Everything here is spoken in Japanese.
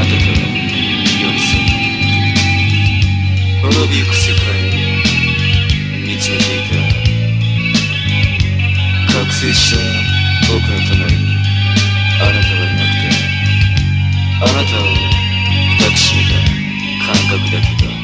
なたと寄り添い滅びゆく世界を見つめていた覚醒した僕の隣にあなたはいなくてあなたを抱きしめた感覚だけが